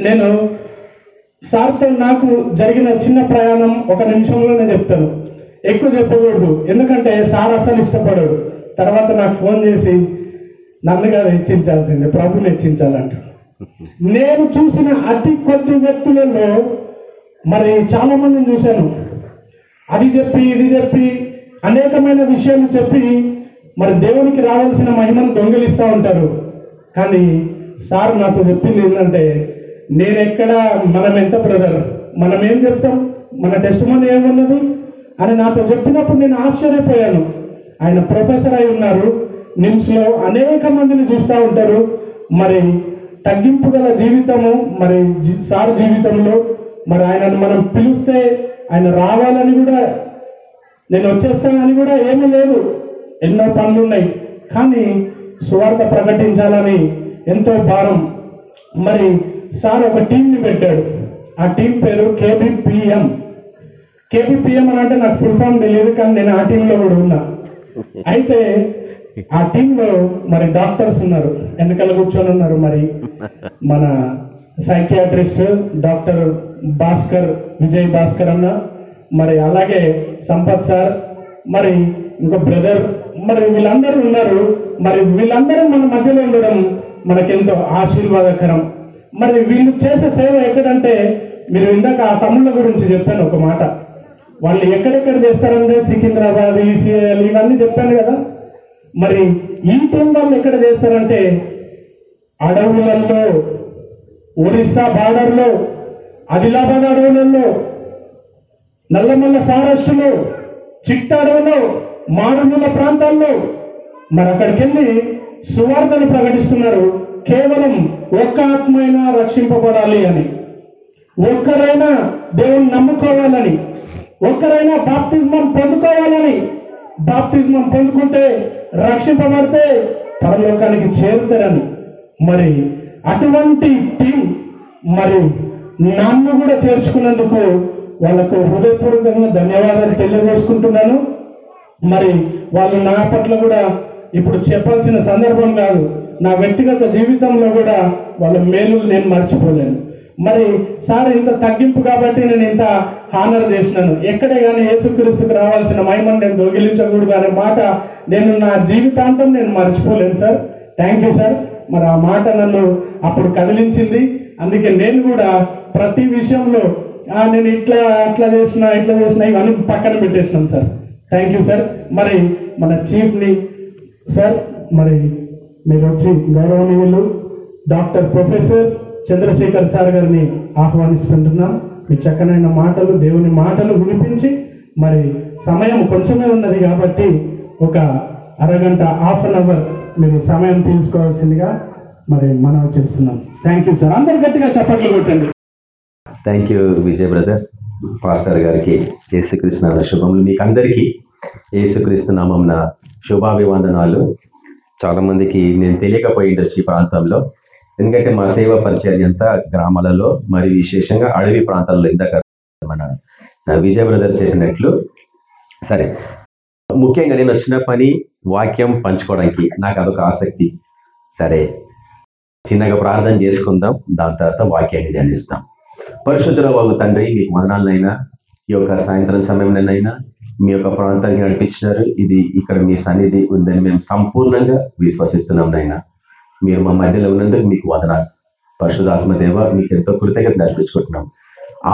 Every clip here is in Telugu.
నేను సార్తో నాకు జరిగిన చిన్న ప్రయాణం ఒక నిమిషంలోనే చెప్తాను. ఎక్కువ చెప్పకూడదు. ఎందుకంటే సార్ అసలు ఇష్టపడడు. తర్వాత నాకు ఫోన్ చేసి నన్ను హెచ్చించాల్సింది హెచ్చించాల్సిందే ప్రభుని హెచ్చించాలంట. నేను చూసిన అతి కొద్ది వ్యక్తులలో మరి చాలా మందిని చూశాను. అది చెప్పి ఇది చెప్పి అనేకమైన విషయాలు చెప్పి మరి దేవునికి రావాల్సిన మహిమను దొంగిలిస్తూ ఉంటారు. కానీ సార్ నాతో చెప్పింది ఏంటంటే నేను ఎక్కడ మనం ఎంత బ్రదర్ మనం ఏం చెప్తాం? మన టెస్ట్ మనీ ఏమున్నది? అని నాతో చెప్పినప్పుడు నేను ఆశ్చర్యపోయాను. ఆయన ప్రొఫెసర్ అయి ఉన్నారు. నిమ్స్లో అనేక మందిని చూస్తూ ఉంటారు. మరి తగ్గింపు గల జీవితము మరి సార్ జీవితంలో మరి ఆయనను మనం పిలిస్తే ఆయన రావాలని కూడా నేను వచ్చేస్తానని కూడా ఏమీ లేదు. ఎన్నో పనులు ఉన్నాయి కానీ సువార్త ప్రకటించాలని ఎంతో భారం. మరి సార్ ఒక టీంని పెట్టాడు. ఆ టీం పేరు కేబిపిఎం కేబిపిఎం అని అంటే నాకు ఫుల్ ఫామ్ తెలియదు కానీ నేను ఆ టీంలో కూడా ఉన్నా. అయితే ఆ టీంలో మరి డాక్టర్స్ ఉన్నారు. వెనకాల కూర్చొని ఉన్నారు మరి మన సైకియాట్రిస్ట్ డాక్టర్ భాస్కర్ విజయ్ భాస్కర్ అన్న. మరి అలాగే సంపత్ సార్. మరి ఇంకో బ్రదర్ మరి వీళ్ళందరూ ఉన్నారు. మరి వీళ్ళందరూ మన మధ్యలో ఉండడం మనకెంతో ఆశీర్వాదకరం. మరి వీళ్ళు చేసే సేవ ఎక్కడంటే మీరు ఇందాక ఆ తమ్ముళ్ళ గురించి చెప్పాను ఒక మాట. వాళ్ళు ఎక్కడెక్కడ చేస్తారంటే సికింద్రాబాద్ ఈసీఐఎల్ ఇవన్నీ చెప్పాను కదా. మరి ఈ టీం వాళ్ళు ఎక్కడ చేస్తారంటే అడవులలో ఒరిస్సా బార్డర్లో ఆదిలాబాద్ అడవులలో నల్లమల్ల ఫారెస్టులో చిట్ట అడవులో మారుమూల ప్రాంతాల్లో మరి అక్కడికి వెళ్ళి సువార్తను ప్రకటిస్తున్నారు. కేవలం ఒక్క ఆత్మైనా రక్షింపబడాలి అని. ఒక్కరైనా దేవుని నమ్ముకోవాలని ఒక్కరైనా బాప్తిజమం పొందుకోవాలని బాప్తిజమం పొందుకుంటే రక్షింపబడితే పరలోకానికి చేరుతారని. మరి అటువంటి టీం మరి నన్ను కూడా చేర్చుకున్నందుకు వాళ్ళకు హృదయపూర్వకంగా ధన్యవాదాలు తెలియజేసుకుంటున్నాను. మరి వాళ్ళు నా పట్ల కూడా ఇప్పుడు చెప్పాల్సిన సందర్భం కాదు. నా వ్యక్తిగత జీవితంలో కూడా వాళ్ళ మేలు నేను మర్చిపోలేను. మరి సార్ ఇంత తగ్గింపు కాబట్టి నేను ఇంత హానర్ చేసినాను. ఎక్కడే కానీ యేసుక్రీస్తుకు రావాల్సిన మహిమను నేను దొంగిలించకూడదు అనే మాట నేను నా జీవితాంతం నేను మర్చిపోలేను సార్. థ్యాంక్ యూ సార్ మరి ఆ మాట నన్ను అప్పుడు కదిలించింది. అందుకే నేను కూడా ప్రతి విషయంలో నేను ఇట్లా అట్లా చేసిన ఇట్లా చేసిన ఇవన్నీ పక్కన పెట్టేసినాం సార్. థ్యాంక్ యూ సార్ మరి మన చీఫ్ని సార్ మరి మీరు వచ్చి గౌరవనీయులు డాక్టర్ ప్రొఫెసర్ చంద్రశేఖర్ సార్ గారిని ఆహ్వానిస్తుంటున్నాం. మీ చక్కనైన మాటలు దేవుని మాటలు వినిపించి మరి సమయం కొంచెమే ఉన్నది కాబట్టి ఒక అరగంట హాఫ్ అన్ అవర్ మీరు సమయం తీసుకోవాల్సిందిగా మరి మనం చేస్తున్నాం. థ్యాంక్ యూ సార్ అందరు గట్టిగా చప్పట్లు కొట్టండి. Thank you Vijay brother pastor గారికి యేసుక్రీస్తు శుభములు. మీకు అందరికీ యేసుక్రీస్తు నామం శుభాభివందనాలు చాలా మందికి నేను తెలియకపోయి ఉండొచ్చు ఈ ప్రాంతంలో. ఎందుకంటే మా సేవ పరిచయం అంతా గ్రామాలలో మరి విశేషంగా అడవి ప్రాంతాల్లో ఇందాక మన విజయ బ్రదర్ చెప్పినట్లు సరే ముఖ్యంగా నేను వచ్చిన పని వాక్యం పంచుకోవడానికి నాకు అదొక ఆసక్తి. సరే చిన్నగా ప్రార్థన చేసుకుందాం దాని తర్వాత వాక్యాన్ని ధ్యానిస్తాం. పరిశుద్ధుల వాగు తండ్రి మీకు వదనాలనైనా ఈ యొక్క సాయంత్రం సమయంలోనైనా మీ యొక్క ప్రాంతానికి నడిపించినారు. ఇది ఇక్కడ మీ సన్నిధి ఉందని మేము సంపూర్ణంగా విశ్వసిస్తున్నాం నైనా మీరు మా మధ్యలో ఉన్నందుకు మీకు వదనాలు. పరిశుధాత్మదేవ మీకు ఎంతో కృతజ్ఞత నడిపించుకుంటున్నాం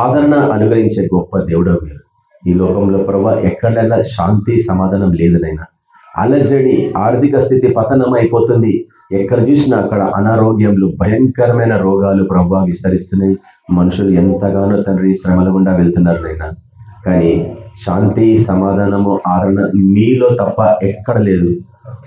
ఆదరణ అనుగ్రహించే గొప్ప దేవుడు మీరు. ఈ లోకంలో ప్రభావ ఎక్కడైనా శాంతి సమాధానం లేదునైనా అలజడి ఆర్థిక స్థితి పతనం అయిపోతుంది ఎక్కడ చూసినా అక్కడ అనారోగ్యంలు భయంకరమైన రోగాలు ప్రభావ విస్తరిస్తున్నాయి. మనుషులు ఎంతగానో తండ్రి శ్రమల గుండా వెళ్తున్నారు నైనా కానీ శాంతి సమాధానము ఆదరణ మీలో తప్ప ఎక్కడ లేదు.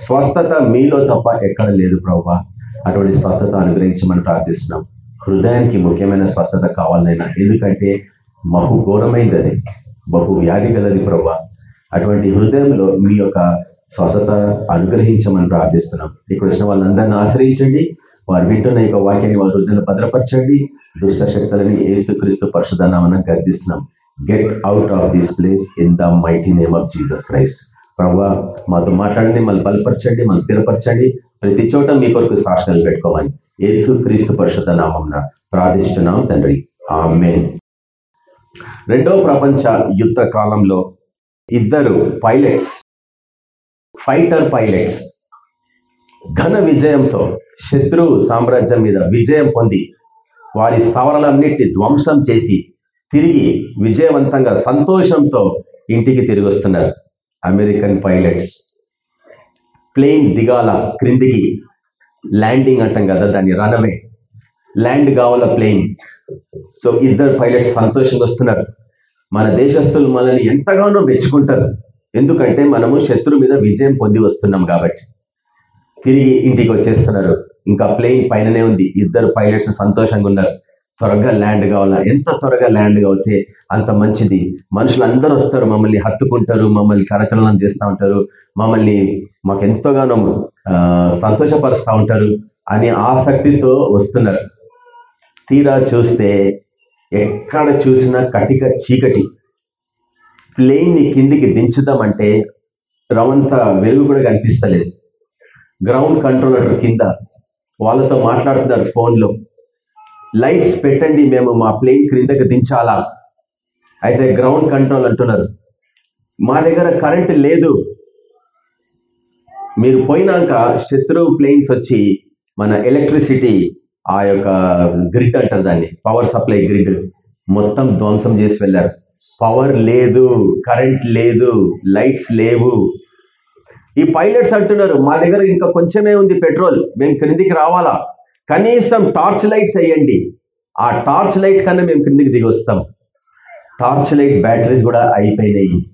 స్వస్థత మీలో తప్ప ఎక్కడ లేదు ప్రభా. అటువంటి స్వస్థత అనుగ్రహించమని ప్రార్థిస్తున్నాం. హృదయానికి ముఖ్యమైన స్వస్థత కావాలైనా ఎందుకంటే బహు ఘోరమైంది అది బహు వ్యాధి గలది ప్రభా. అటువంటి హృదయంలో మీ యొక్క స్వస్థత అనుగ్రహించమని ప్రార్థిస్తున్నాం. ఇక్కడ వచ్చిన వాళ్ళందరినీ ఆశ్రయించండి. వారు వింటున్న యొక్క వాక్యాన్ని వారి హృదయంలో భద్రపరచండి. దుష్ట శక్తులని ఏసుక్రీస్తు పరిశుధనామని గర్దిస్తున్నాం get out of this place in the mighty name of Jesus Christ ప్రభా మాతో మాట్లాడండి మళ్ళీ బలపరచండి మళ్ళీ స్థిరపరచండి. ప్రతి చోట మీ కొరకు సాక్షాలు పెట్టుకోమని యేసు క్రీస్తు పరిషత్ నామం ప్రార్థిస్తున్నాం తండ్రి. ఆమె రెండో ప్రపంచ యుద్ధ కాలంలో ఇద్దరు పైలట్స్ ఫైటర్ పైలట్స్ ఘన విజయంతో శత్రువు సామ్రాజ్యం మీద విజయం పొంది వారి స్థావరాలన్నిటిని ధ్వంసం చేసి తిరిగి విజయవంతంగా సంతోషంతో ఇంటికి తిరిగి వస్తున్నారు అమెరికన్ పైలట్స్. ప్లేన్ దిగాల క్రిందికి ల్యాండింగ్ అంటాం కదా దాన్ని రనవే ల్యాండ్ కావాల ప్లేన్. సో ఇద్దరు పైలట్స్ సంతోషంగా వస్తున్నారు. మన దేశస్తులు మనల్ని ఎంతగానో మెచ్చుకుంటారు. ఎందుకంటే మనము శత్రు మీద విజయం పొంది వస్తున్నాం కాబట్టి. తిరిగి ఇంటికి వచ్చేస్తున్నారు. ఇంకా ప్లేన్ పైననే ఉంది. ఇద్దరు పైలట్స్ సంతోషంగా ఉన్నారు. త్వరగా ల్యాండ్ కావాలా? ఎంత త్వరగా ల్యాండ్ అవుతే అంత మంచిది? మనుషులు అందరూ వస్తారు మమ్మల్ని హత్తుకుంటారు మమ్మల్ని కరచలనం చేస్తూ ఉంటారు మమ్మల్ని మాకు ఎంతగానో సంతోషపరుస్తూ ఉంటారు అని ఆసక్తితో వస్తున్నారు. తీరా చూస్తే ఎక్కడ చూసినా కటిక చీకటి. ప్లేన్ని కిందికి దించుదామంటే రవంత వెలుగు కూడా కనిపిస్తలేదు. గ్రౌండ్ కంట్రోలర్ కింద వాళ్ళతో మాట్లాడుతున్నారు ఫోన్లో. లైట్స్ పెట్టండి మేము మా ప్లేన్ క్రిందకి దించాలా? అయితే గ్రౌండ్ కంట్రోల్ అంటున్నారు. మా దగ్గర కరెంట్ లేదు. మీరు పోయినాక శత్రువు ప్లేన్స్ వచ్చి మన ఎలక్ట్రిసిటీ ఆ యొక్క గ్రిడ్ అంటారు దాన్ని పవర్ సప్లై గ్రిడ్ మొత్తం ధ్వంసం చేసి వెళ్ళారు. పవర్ లేదు కరెంట్ లేదు లైట్స్ లేవు. ఈ పైలట్స్ అంటున్నారు మా దగ్గర ఇంకా కొంచెమే ఉంది పెట్రోల్ మేము క్రిందికి రావాలా? కనీసం టార్చ్ లైట్స్ వేయండి. ఆ టార్చ్ లైట్ కన్నా మేము కిందికి దిగి వస్తాం. టార్చ్ లైట్ బ్యాటరీస్ కూడా అయిపోయినాయి.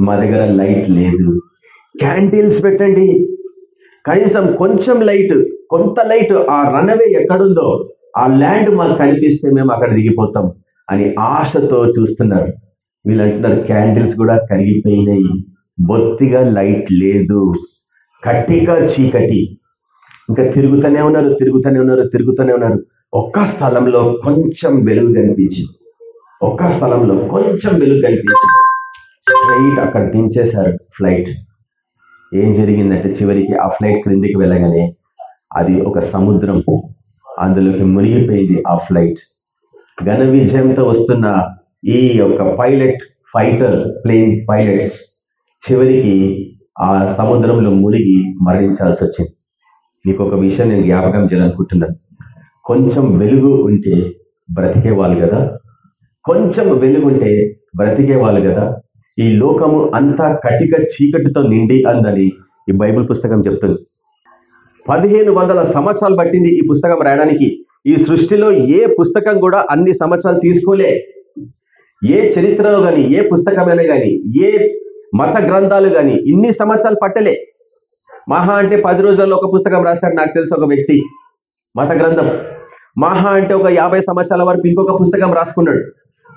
మా దగ్గర లైట్ లేదు. క్యాండిల్స్ పెట్టండి. కనీసం కొంచెం లైట్ కొంత లైట్ ఆ రన్వే ఎక్కడుందో ఆ ల్యాండ్ మాకు కనిపిస్తే మేము అక్కడ దిగిపోతాం అని ఆశతో చూస్తున్నారు. వీళ్ళు అంటున్నారు క్యాండిల్స్ కూడా కరిగిపోయినాయి. బొత్తిగా లైట్ లేదు. కట్టిగా చీకటి. ఇంకా తిరుగుతూనే ఉన్నారు తిరుగుతూనే ఉన్నారు తిరుగుతూనే ఉన్నారు. ఒక్క స్థలంలో కొంచెం వెలుగు కనిపించింది. ఒక్క స్థలంలో కొంచెం వెలుగు కనిపించింది. స్ట్రైట్ అక్కడ దించేశారు ఫ్లైట్ ఏం జరిగిందంటే చివరికి ఆ ఫ్లైట్ క్రిందికి వెళ్ళగానే అది ఒక సముద్రం. అందులోకి మునిగిపోయింది ఆ ఫ్లైట్ ఘన విజయంతో వస్తున్న ఈ యొక్క పైలట్ ఫైటర్ ప్లేన్ పైలట్స్ చివరికి ఆ సముద్రంలో మునిగి మరణించాల్సి వచ్చింది. మీకు ఒక విషయం నేను జ్ఞాపకం చేయాలనుకుంటున్నాను. కొంచెం వెలుగు ఉంటే బ్రతికేవాళ్ళు కదా. కొంచెం వెలుగు ఉంటే బ్రతికేవాళ్ళు కదా. ఈ లోకము అంతా కటిక చీకటితో నిండి అందని ఈ బైబిల్ పుస్తకం చెప్తుంది. పదిహేను వందల సంవత్సరాలు పట్టింది ఈ పుస్తకం రాయడానికి. ఈ సృష్టిలో ఏ పుస్తకం కూడా అన్ని సంవత్సరాలు తీసుకోలే. ఏ చరిత్రలో కానీ ఏ పుస్తకమైనా కానీ ఏ మత గ్రంథాలు కానీ ఇన్ని సంవత్సరాలు పట్టలే. మహా అంటే పది రోజులలో ఒక పుస్తకం రాశాడు నాకు తెలిసి ఒక వ్యక్తి. మత గ్రంథం. మహా అంటే ఒక యాభై సంవత్సరాల వరకు ఇంకొక పుస్తకం రాసుకున్నాడు.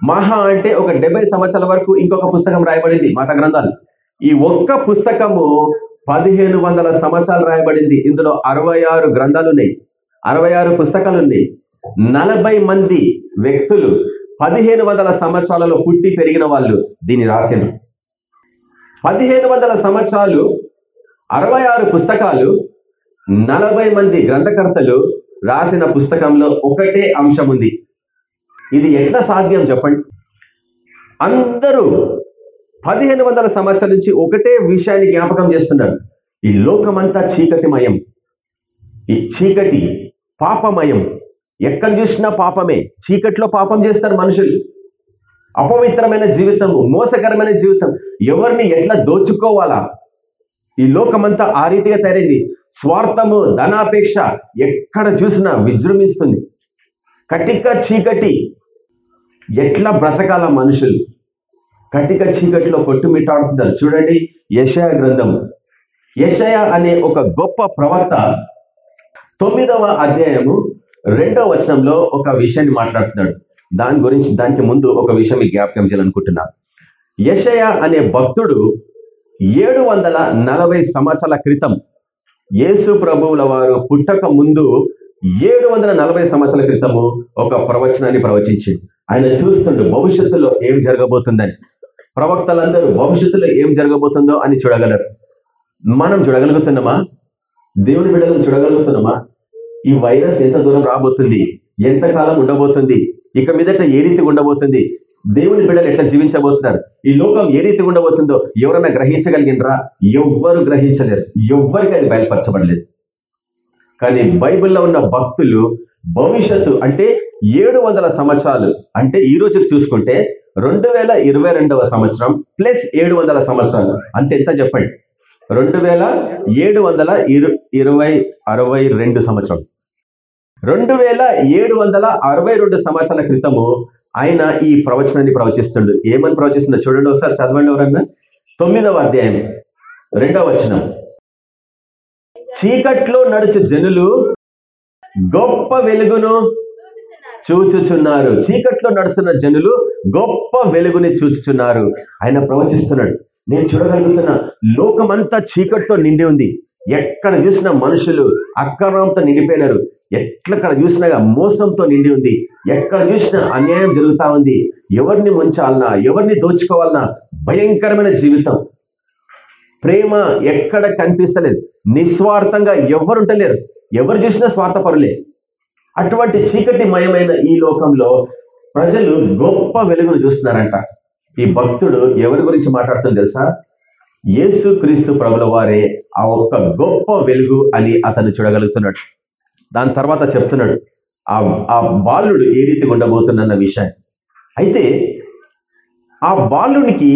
మహా అంటే ఒక డెబ్బై సంవత్సరాల వరకు ఇంకొక పుస్తకం రాయబడింది మత గ్రంథాలు. ఈ ఒక్క పుస్తకము పదిహేను వందల సంవత్సరాలు రాయబడింది. ఇందులో అరవై ఆరు గ్రంథాలు ఉన్నాయి అరవై ఆరు పుస్తకాలు ఉన్నాయి నలభై మంది వ్యక్తులు పదిహేను వందల సంవత్సరాలలో పుట్టి పెరిగిన వాళ్ళు దీన్ని రాసిండ్రు పదిహేను వందల సంవత్సరాలు అరవై ఆరు పుస్తకాలు నలభై మంది గ్రంథకర్తలు రాసిన పుస్తకంలో ఒకటే అంశం ఉంది. ఇది ఎట్లా సాధ్యం చెప్పండి? అందరూ పదిహేను వందల సంవత్సరాల నుంచి ఒకటే విషయాన్ని జ్ఞాపకం చేస్తున్నారు. ఈ లోకమంతా చీకటిమయం ఈ చీకటి పాపమయం. ఎక్కడ చూసినా పాపమే. చీకట్లో పాపం చేస్తారు మనుషులు. అపవిత్రమైన జీవితము మోసకరమైన జీవితం. ఎవరిని ఎట్లా దోచుకోవాలా? ఈ లోకమంతా ఆ రీతిగా తయారైంది. స్వార్థము ధనాపేక్ష ఎక్కడ చూసినా విజృంభిస్తుంది. కటిక చీకటి ఎట్లా బ్రతకాల మనుషులు? కటిక చీకటిలో కొట్టుమిట్టాడుతున్నారు. చూడండి యషయ గ్రంథం. యషయ అనే ఒక గొప్ప ప్రవక్త తొమ్మిదవ అధ్యాయము రెండవ వచనంలో ఒక విషయాన్ని మాట్లాడుతున్నాడు. దాని గురించి దానికి ముందు ఒక విషయం జ్ఞాపకం చేయాలనుకుంటున్నా. యషయ అనే భక్తుడు ఏడు వందల నలభై సంవత్సరాల క్రితం యేసు ప్రభువుల వారు పుట్టక ముందు ఏడు వందల నలభై సంవత్సరాల క్రితము ఒక ప్రవచనాన్ని ప్రవచించింది ఆయన చూస్తుండు భవిష్యత్తులో ఏం జరగబోతుందని. ప్రవక్తలందరూ భవిష్యత్తులో ఏం జరగబోతుందో అని చూడగలరు. మనం చూడగలుగుతున్నామా? దేవుని బిడ్డలను చూడగలుగుతున్నామా? ఈ వైరస్ ఎంత దూరం రాబోతుంది? ఎంతకాలం ఉండబోతుంది? ఇక మీదట ఏ రీతిగా ఉండబోతుంది? దేవుని బిడ్డలు ఎట్లా జీవించబోతున్నారు? ఈ లోకం ఏ రీతిగా ఉండబోతుందో ఎవరన్నా గ్రహించగలిగినరా? ఎవ్వరు గ్రహించలేరు. ఎవ్వరికి అది బయలుపరచబడలేదు. కానీ బైబిల్లో ఉన్న భక్తులు భవిష్యత్తు అంటే ఏడు వందల సంవత్సరాలు అంటే ఈ రోజుకి చూసుకుంటే రెండు వేల ఇరవై రెండవ సంవత్సరం ప్లస్ ఏడు వందల సంవత్సరాలు. అంటే ఎంత చెప్పండి? రెండు వేల ఏడు వందల ఇరు ఇరవై అరవై రెండు సంవత్సరం. రెండు వేల ఏడు వందల అరవై రెండు సంవత్సరాల క్రితము ఆయన ఈ ప్రవచనాన్ని ప్రవచిస్తుండు. ఏమని ప్రవచిస్తుందో చూడండి ఒకసారి చదవండి ఎవరన్నా? తొమ్మిదవ అధ్యాయం రెండవ వచనం. చీకట్లో నడుచు జనులు గొప్ప వెలుగును చూచుచున్నారు. చీకట్లో నడుస్తున్న జనులు గొప్ప వెలుగుని చూచుచున్నారు. ఆయన ప్రవచిస్తున్నాడు. నేను చూడగలుగుతున్న లోకమంతా చీకట్లో నిండి ఉంది. ఎక్కడ చూసినా మనుషులు అక్రమంతో నిండిపోయినారు. ఎట్లక్కడ చూసినా మోసంతో నిండి ఉంది. ఎక్కడ చూసినా అన్యాయం జరుగుతా ఉంది. ఎవరిని ముంచాలన్నా ఎవరిని దోచుకోవాలన్నా భయంకరమైన జీవితం. ప్రేమ ఎక్కడ కనిపిస్తలేదు. నిస్వార్థంగా ఎవరుంటలేరు ఎవరు చూసినా స్వార్థపరులే. అటువంటి చీకటి మయమైన ఈ లోకంలో ప్రజలు గొప్ప వెలుగును చూస్తున్నారంట. ఈ భక్తుడు ఎవరి గురించి మాట్లాడుతుంది తెలుసా? యేసు క్రీస్తు ప్రభుల వారే ఆ ఒక్క గొప్ప వెలుగు అని అతను చూడగలుగుతున్నాడు. దాని తర్వాత చెప్తున్నాడు ఆ బాలుడు ఏ రీతిగా ఉండబోతున్న విషయాన్ని. అయితే ఆ బాలునికి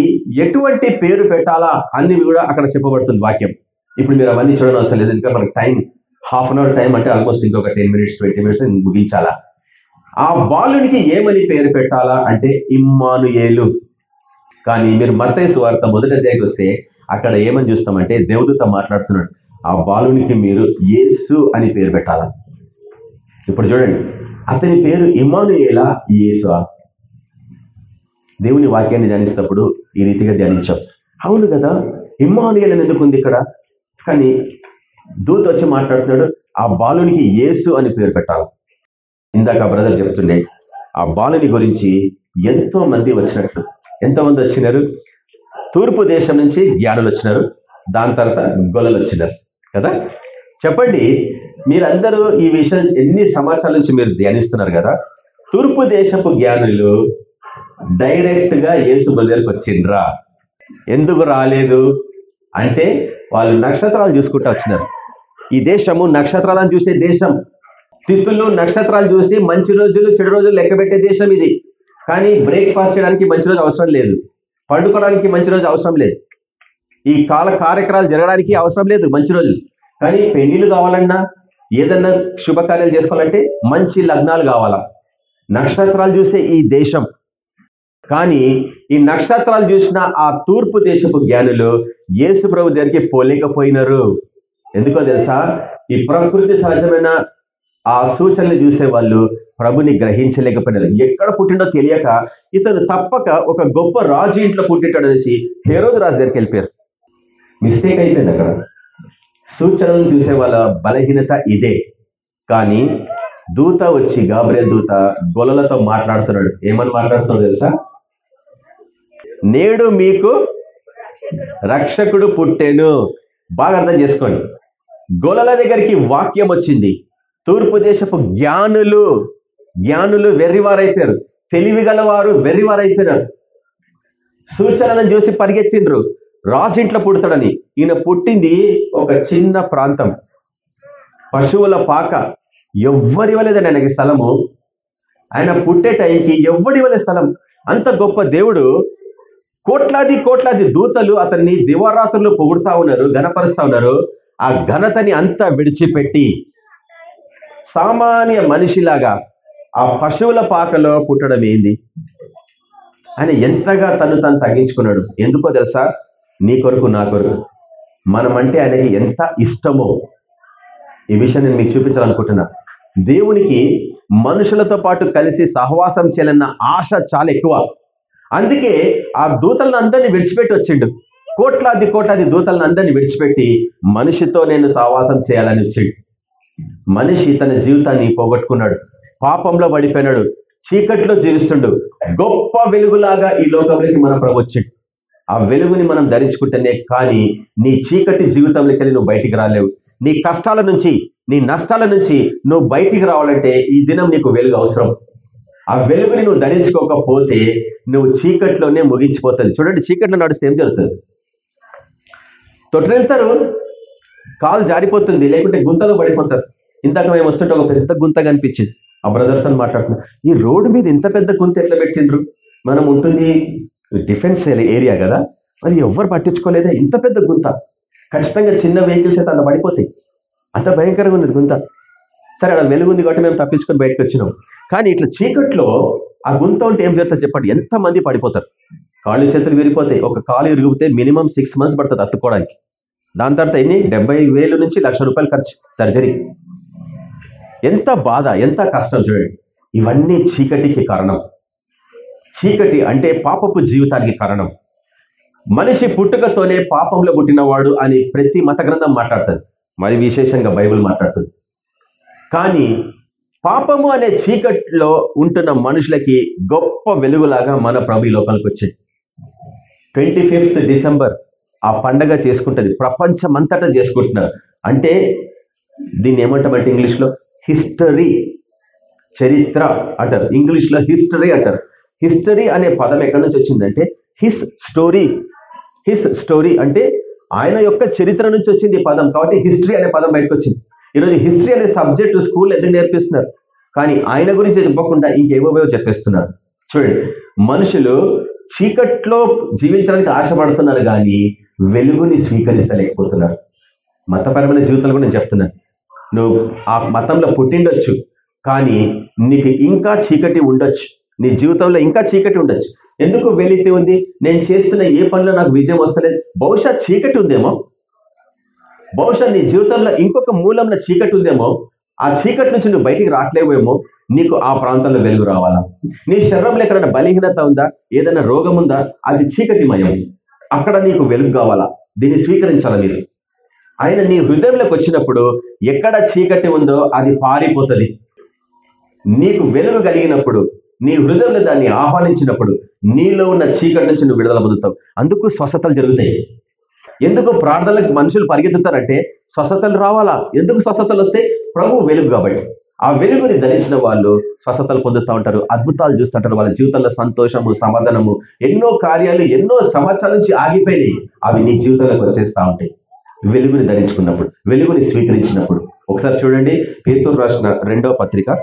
ఎటువంటి పేరు పెట్టాలా అని కూడా అక్కడ చెప్పబడుతుంది వాక్యం. ఇప్పుడు మీరు అవన్నీ చూడడం అవసరం లేదు ఎందుకంటే మనకి time half an hour time అంటే ఆల్మోస్ట్ ఇంకొక టెన్ మినిట్స్ ట్వంటీ మినిట్స్ ముగించాలా. ఆ బాలునికి ఏమని పేరు పెట్టాలా అంటే ఇమ్మానుయేలు. కానీ మీరు మర్తేసు వార్త మొదటి అధ్యాయకి వస్తే అక్కడ ఏమని చూస్తామంటే దేవుడితో మాట్లాడుతున్నాడు ఆ బాలునికి మీరు యేసు అని పేరు పెట్టాలా. ఇప్పుడు చూడండి. అతని పేరు ఇమానుయేలా యేసు. దేవుని వాక్యాన్ని ధ్యానిస్తప్పుడు ఈ రీతిగా ధ్యానించాం. అవును కదా ఇమానుయేల్ అని ఎందుకు ఉంది ఇక్కడ? కానీ దూత వచ్చి మాట్లాడుతున్నాడు ఆ బాలునికి యేసు అని పేరు పెట్టాలి. ఇందాక బ్రదర్ చెప్తుండే ఆ బాలుని గురించి ఎంతో మంది వచ్చినట్టు. ఎంతమంది వచ్చినారు? తూర్పు దేశం నుంచి జ్ఞానులు వచ్చినారు దాని తర్వాత గొల్లలు వచ్చినారు కదా? చెప్పండి మీరందరూ ఈ విషయం ఎన్ని సంవత్సరాల నుంచి మీరు ధ్యానిస్తున్నారు కదా? తూర్పు దేశపు జ్ఞానులు డైరెక్ట్గా యేసు వచ్చిండ్రా? ఎందుకు రాలేదు? అంటే వాళ్ళు నక్షత్రాలు చూసుకుంటూ వచ్చినారు. ఈ దేశము నక్షత్రాలను చూసే దేశం. తిథులు నక్షత్రాలు చూసి మంచి రోజులు చెడు రోజులు లెక్క పెట్టే దేశం ఇది. కానీ బ్రేక్ఫాస్ట్ చేయడానికి మంచి రోజు అవసరం లేదు. పండుకోవడానికి మంచి రోజు అవసరం లేదు. ఈ కాల కార్యక్రమాలు జరగడానికి అవసరం లేదు మంచి రోజులు. కానీ పెళ్ళిళ్ళు కావాలన్నా ఏదన్నా శుభకార్యాలు చేసుకోవాలంటే మంచి లగ్నాలు కావాలా? నక్షత్రాలు చూసే ఈ దేశం. కానీ ఈ నక్షత్రాలు చూసిన ఆ తూర్పు దేశపు జ్ఞానులు యేసు ప్రభు దగ్గరికి పోలేకపోయినారు. ఎందుకో తెలుసా? ఈ ప్రకృతి సహజమైన ఆ సూచనలు చూసే వాళ్ళు ప్రభుని గ్రహించలేకపోయినారు. ఎక్కడ పుట్టిండో తెలియక ఇతను తప్పక ఒక గొప్ప రాజు ఇంట్లో పుట్టింటాడు అనేసి హేరోదు రాజు దగ్గరికి వెళ్ళిపోయారు. మిస్టేక్ అయిపోయింది అక్కడ. సూచనలను చూసే వాళ్ళ బలహీనత ఇదే. కానీ దూత వచ్చి గాబ్రియల్ దూత గొలలతో మాట్లాడుతున్నాడు. ఏమని మాట్లాడుతున్నాడు తెలుసా? నేడు మీకు రక్షకుడు పుట్టేను. బాగా అర్థం చేసుకోండి. గొలల దగ్గరికి వాక్యం వచ్చింది. తూర్పు దేశపు జ్ఞానులు జ్ఞానులు వెర్రివారైపోయారు. తెలివి గలవారు వెర్రివారైపోయినారు. సూచనలను చూసి పరిగెత్తిండ్రు. రాజు ఇంట్లో పుడతాడని. ఈయన పుట్టింది ఒక చిన్న ప్రాంతం. పశువుల పాక ఎవ్వరి వలేదండి ఆయనకి స్థలము. ఆయన పుట్టే టైంకి ఎవ్వడి ఇవ్వలే స్థలం. అంత గొప్ప దేవుడు కోట్లాది కోట్లాది దూతలు అతన్ని దివారాత్రులు పొగుడుతా ఉన్నారు ఘనపరుస్తా ఉన్నారు. ఆ ఘనతని అంతా విడిచిపెట్టి సామాన్య మనిషిలాగా ఆ పశువుల పాకలో పుట్టడం ఏంది? ఆయన ఎంతగా తను తను తగ్గించుకున్నాడు? ఎందుకో తెలుసా? నీ కొరకు నా కొరకు. మనమంటే ఆయనకి ఎంత ఇష్టమో ఈ విషయం నేను మీకు చూపించాలనుకుంటున్నా. దేవునికి మనుషులతో పాటు కలిసి సహవాసం చేయాలన్న ఆశ చాలా ఎక్కువ. అందుకే ఆ దూతలను అందరినీ విడిచిపెట్టి వచ్చిండు. కోట్లాది కోట్లాది దూతలను అందరినీ విడిచిపెట్టి మనిషితో నేను సహవాసం చేయాలని వచ్చిండు. మనిషి తన జీవితాన్ని పోగొట్టుకున్నాడు. పాపంలో పడిపోయినాడు. చీకట్లో జీవిస్తుండు. గొప్ప వెలుగులాగా ఈ లోకంలోకి మన ప్రభు వచ్చిండు. ఆ వెలుగుని మనం ధరించుకుంటేనే కానీ నీ చీకటి జీవితంలోకి వెళ్ళి నువ్వు బయటికి రాలేవు. నీ కష్టాల నుంచి నీ నష్టాల నుంచి నువ్వు బయటికి రావాలంటే ఈ దినం నీకు వెలుగు అవసరం. ఆ వెలుగుని నువ్వు ధరించుకోకపోతే నువ్వు చీకట్లోనే ముగించిపోతుంది చూడండి చీకట్లో నడిస్తే ఏం జరుగుతుంది? తొట్టెళ్తారు కాలు జారిపోతుంది లేకుంటే గుంతలో పడిపోతారు. ఇంతక మేము వస్తుంటే ఒక పెద్ద గుంత కనిపించింది. ఆ బ్రదర్తో మాట్లాడుతున్నాం ఈ రోడ్డు మీద ఇంత పెద్ద గుంత ఎట్లా పెట్టిండ్రు? మనం ఉంటుంది డిఫెన్స్ ఏరియా కదా. మరి ఎవ్వరు పట్టించుకోలేదా. ఇంత పెద్ద గుంత. ఖచ్చితంగా చిన్న వెహికల్స్ అయితే అలా పడిపోతాయి. అంత భయంకరంగా ఉంది గుంత. సరే అక్కడ వెలుగు ఉంది కాబట్టి మేము తప్పించుకొని బయటకు వచ్చినాం. కానీ ఇట్లా చీకట్లో ఆ గుంత ఉంటే ఏం జరుగుతుంది చెప్పండి? ఎంతమంది పడిపోతారు? కాళ్ళు చేతులు విరిగిపోతాయి. ఒక కాలు విరిగిపోతే మినిమం సిక్స్ మంత్స్ పడుతుంది అత్తుకోవడానికి దాని తర్వాత ఎన్ని? డెబ్బై వేలు నుంచి లక్ష రూపాయలు ఖర్చు. సర్జరీ. ఎంత బాధ ఎంత కష్టం చూడండి. ఇవన్నీ చీకటికి కారణం. చీకటి అంటే పాపపు జీవితానికి కారణం. మనిషి పుట్టుకతోనే పాపంలో పుట్టినవాడు అని ప్రతి మత గ్రంథం మాట్లాడుతుంది. మరి విశేషంగా బైబిల్ మాట్లాడుతుంది. కానీ పాపము అనే చీకట్లో ఉంటున్న మనుషులకి గొప్ప వెలుగులాగా మన ప్రభు ఈ లోకానికి వచ్చింది. ట్వంటీ ఫిఫ్త్ డిసెంబర్ ఆ పండగ చేసుకుంటుంది. ప్రపంచమంతటా చేసుకుంటున్నారు. అంటే దీన్ని ఏమంటామంటే ఇంగ్లీష్లో హిస్టరీ చరిత్ర అంటారు. ఇంగ్లీష్లో హిస్టరీ అంటారు. హిస్టరీ అనే పదం ఎక్కడి నుంచి వచ్చిందంటే హిస్ స్టోరీ. హిస్ స్టోరీ అంటే ఆయన యొక్క చరిత్ర నుంచి వచ్చింది ఈ పదం కాబట్టి హిస్టరీ అనే పదం బయటకు వచ్చింది. ఈరోజు హిస్టరీ అనే సబ్జెక్ట్ స్కూల్ ఎందుకు నేర్పిస్తున్నారు? కానీ ఆయన గురించి చెప్పకుండా ఇంకేవో చెప్పేస్తున్నారు. చూడండి మనుషులు చీకట్లో జీవించడానికి ఆశపడుతున్నారు కానీ వెలుగుని స్వీకరించలేకపోతున్నారు. మతపరమైన జీవితాలు కూడా నేను చెప్తున్నాను. నువ్వు ఆ మతంలో పుట్టిండొచ్చు కానీ నీకు ఇంకా చీకటి ఉండొచ్చు. నీ జీవితంలో ఇంకా చీకటి ఉండొచ్చు. ఎందుకు వెలితి ఉంది? నేను చేస్తున్న ఏ పనిలో నాకు విజయం వస్తలేదు. బహుశా చీకటి ఉందేమో? బహుశా నీ జీవితంలో ఇంకొక మూలంలో చీకటి ఉందేమో? ఆ చీకటి నుంచి నువ్వు బయటికి రావట్లేవేమో నీకు ఆ ప్రాంతంలో వెలుగు రావాలా? నీ శరీరంలో ఎక్కడైనా బలహీనత ఉందా? ఏదైనా రోగం ఉందా? అది చీకటిమయం. అక్కడ నీకు వెలుగు కావాలా? దీన్ని స్వీకరించాలా మీరు? ఆయన నీ హృదయంలోకి వచ్చినప్పుడు ఎక్కడ చీకటి ఉందో అది పారిపోతుంది. నీకు వెలుగు కలిగినప్పుడు నీ హృదయంలో దాన్ని ఆహ్వానించినప్పుడు నీలో ఉన్న చీకటి నుంచి నువ్వు విడుదల పొందుతావు. అందుకు స్వస్థతలు జరుగుతాయి. ఎందుకు ప్రార్థనలకు మనుషులు పరిగెత్తుతారంటే స్వస్థతలు రావాలా? ఎందుకు స్వస్థతలు వస్తే ప్రభు వెలుగు కాబట్టి. ఆ వెలుగుని ధరించిన వాళ్ళు స్వస్థతలు పొందుతూ ఉంటారు. అద్భుతాలు చూస్తుంటారు వాళ్ళ జీవితంలో సంతోషము సమాధానము ఎన్నో కార్యాలు ఎన్నో సంవత్సరాల నుంచి ఆగిపోయినాయి. అవి నీ జీవితంలోకి వచ్చేస్తా ఉంటాయి. వెలుగుని ధరించుకున్నప్పుడు వెలుగుని స్వీకరించినప్పుడు. ఒకసారి చూడండి. పేతూరు రాసిన రెండో పత్రిక.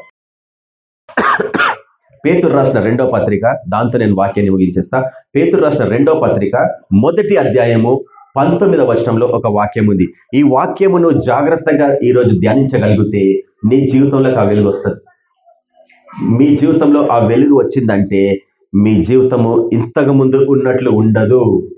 పేతురు రాసిన రెండో పత్రిక దాంతో నేను వాక్యాన్ని ముగించేస్తా. పేతురు రాసిన రెండో పత్రిక మొదటి అధ్యాయము పంతొమ్మిదవ వచనంలో ఒక వాక్యం ఉంది ఈ వాక్యమును జాగ్రత్తగా ఈరోజు ధ్యానించగలిగితే నీ జీవితంలోకి ఆ వెలుగు వస్తుంది. మీ జీవితంలో ఆ వెలుగు వచ్చిందంటే మీ జీవితము ఇంతకు ముందు ఉన్నట్లు ఉండదు.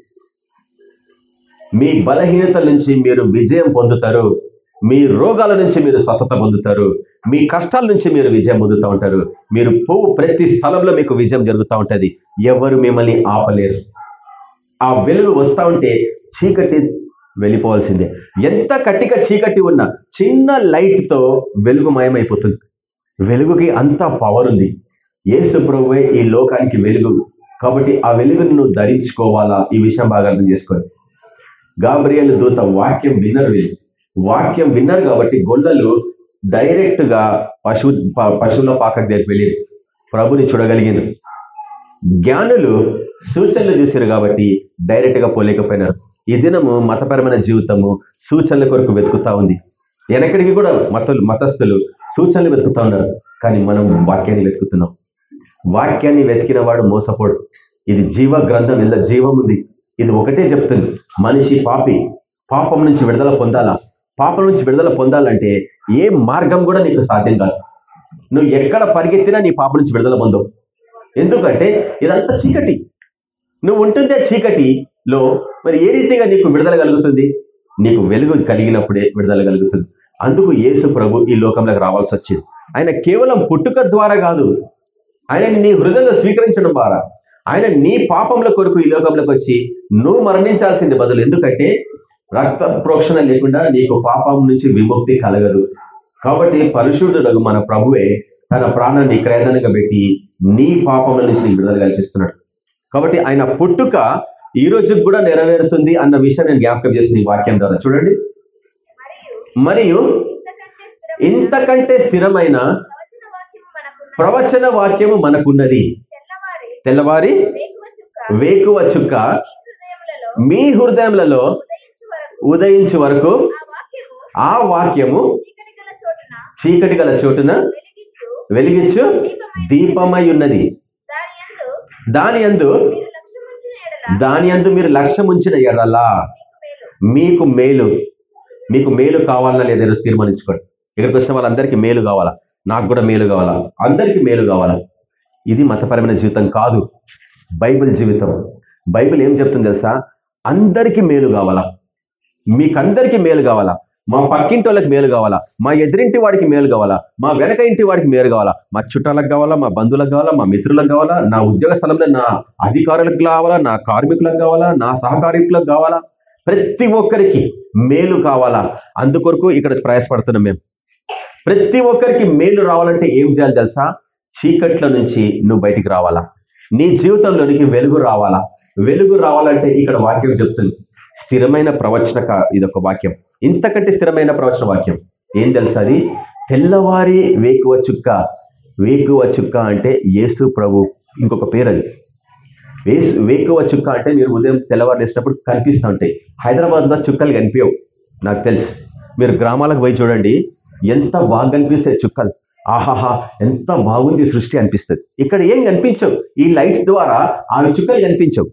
మీ బలహీనతల నుంచి మీరు విజయం పొందుతారు. మీ రోగాల నుంచి మీరు స్వస్థత పొందుతారు. మీ కష్టాల నుంచి మీరు విజయం పొందుతూ ఉంటారు. మీరు పోవు ప్రతి స్థలంలో మీకు విజయం జరుగుతూ ఉంటుంది. ఎవరు మిమ్మల్ని ఆపలేరు. ఆ వెలుగు వస్తూ ఉంటే చీకటి వెళ్ళిపోవాల్సిందే. ఎంత కట్టిక చీకటి ఉన్న చిన్న లైట్తో వెలుగు మయమైపోతుంది. వెలుగుకి అంత పవర్ ఉంది. యేసు ప్రభువే ఈ లోకానికి వెలుగు. కాబట్టి ఆ వెలుగును నువ్వు ధరించుకోవాలా? ఈ విషయం బాగా అర్థం చేసుకోండి. గాబ్రియల్ దూత వాక్యం విన్నర్ వాక్యం విన్నారు కాబట్టి గొల్లలు డైరెక్ట్గా పశువు ప- పశువుల పాకకు దగ్గరికి వెళ్ళి ప్రభుని చూడగలిగింది జ్ఞానులు సూచనలు చూశారు కాబట్టి డైరెక్ట్గా పోలేకపోయినారు. ఈ దినము మతపరమైన జీవితము సూచనల కొరకు వెతుకుతా ఉంది. వెనకడికి కూడా మతలు మతస్థులు సూచనలు వెతుకుతా ఉన్నారు. కానీ మనం వాక్యాన్ని వెతుకుతున్నాం. వాక్యాన్ని వెతికిన వాడు మోసపోడు. ఇది జీవ గ్రంథం ఇలా జీవం ఉంది. ఇది ఒకటే చెప్తుంది. మనిషి పాపి పాపం నుంచి విడుదల పొందాలా? పాపం నుంచి విడుదల పొందాలంటే ఏ మార్గం కూడా నీకు సాధ్యం కాదు. నువ్వు ఎక్కడ పరిగెత్తినా నీ పాపం నుంచి విడుదల పొందవు. ఎందుకంటే ఇదంతా చీకటి. నువ్వు ఉంటుందే చీకటిలో మరి ఏ రీతిగా నీకు విడుదల కలుగుతుంది? నీకు వెలుగు కలిగినప్పుడే విడుదల కలుగుతుంది. అందుకు యేసు ప్రభు ఈ లోకంలోకి రావాల్సి వచ్చింది. ఆయన కేవలం పుట్టుక ద్వారా కాదు. ఆయన నీ హృదయంలో స్వీకరించడం ద్వారా. ఆయన నీ పాపముల కొరకు ఈ లోకంలోకి వచ్చి నువ్వు మరణించాల్సింది బదులు. ఎందుకంటే రక్త ప్రోక్షణ లేకుండా నీకు పాపం నుంచి విముక్తి కలగదు. కాబట్టి పరిశుద్ధుడు మన ప్రభువే తన ప్రాణాన్ని క్రయదనంగా పెట్టి నీ పాపముల నుంచి విడుదల కల్పిస్తున్నాడు. కాబట్టి ఆయన పుట్టుక ఈ రోజు కూడా నెరవేరుతుంది అన్న విషయం నేను జ్ఞాపకం చేసిన ఈ వాక్యం ద్వారా. చూడండి. మరియు ఇంతకంటే స్థిరమైన ప్రవచన వాక్యము మనకున్నది. తెల్లవారి వేకువ చుక్క. మీ హృదయములలో ఉదయించు వరకు ఆ వాక్యము చీకటి గల చోటున వెలిగించు దీపమై ఉన్నది. దాని అందు దాని అందు మీరు లక్ష్యం ఉంచిన ఎడలా మీకు మేలు. మీకు మేలు కావాలన్నా లేదా తీర్మానించుకోండి. ఇక్కడికి వచ్చిన వాళ్ళందరికీ మేలు కావాలా? నాకు కూడా మేలు కావాలా? అందరికీ మేలు కావాలా? ఇది మతపరమైన జీవితం కాదు. బైబిల్ జీవితం. బైబిల్ ఏం చెప్తుంది తెలుసా? అందరికీ మేలు కావాలా? మీకందరికీ మేలు కావాలా? మా పక్కింటి వాళ్ళకి మేలు కావాలా? మా ఎదురింటి వాడికి మేలు కావాలా? మా వెనక ఇంటి వాడికి మేలు కావాలా? మా చుట్టాలకు కావాలా? మా బంధువులకు కావాలా? మా మిత్రులకు కావాలా? నా ఉద్యోగ స్థలంలో నా అధికారులకు కావాలా? నా కార్మికులకు కావాలా? నా సహకారికులకు కావాలా? ప్రతి ఒక్కరికి మేలు కావాలా? అందుకొరకు ఇక్కడ ప్రయాసపడుతున్నాం మేము. ప్రతి ఒక్కరికి మేలు రావాలంటే ఏం చేయాలి తెలుసా? చీకట్ల నుంచి నువ్వు బయటికి రావాలా. నీ జీవితంలోనికి వెలుగు రావాలా. వెలుగు రావాలంటే ఇక్కడ వాక్యం చెప్తుంది. స్థిరమైన ప్రవచన ఇదొక వాక్యం. ఇంతకంటే స్థిరమైన ప్రవచన వాక్యం. ఏం తెలుసా అది? తెల్లవారి వేకువ చుక్క వేకువ చుక్క అంటే యేసు ప్రభు. ఇంకొక పేరు అది వేసు వేకువ చుక్క అంటే మీరు ఉదయం తెల్లవారు వేసినప్పుడు కనిపిస్తూ ఉంటాయి. హైదరాబాద్లో చుక్కలు కనిపించవు నాకు తెలుసు. మీరు గ్రామాలకు పోయి చూడండి. ఎంత బాగా కనిపిస్తాయి చుక్కలు. ఆహాహా ఎంత బాగుంది సృష్టి అనిపిస్తుంది. ఇక్కడ ఏం కనిపించవు? ఈ లైట్స్ ద్వారా ఆమె చుక్కలు కనిపించవు.